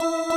you.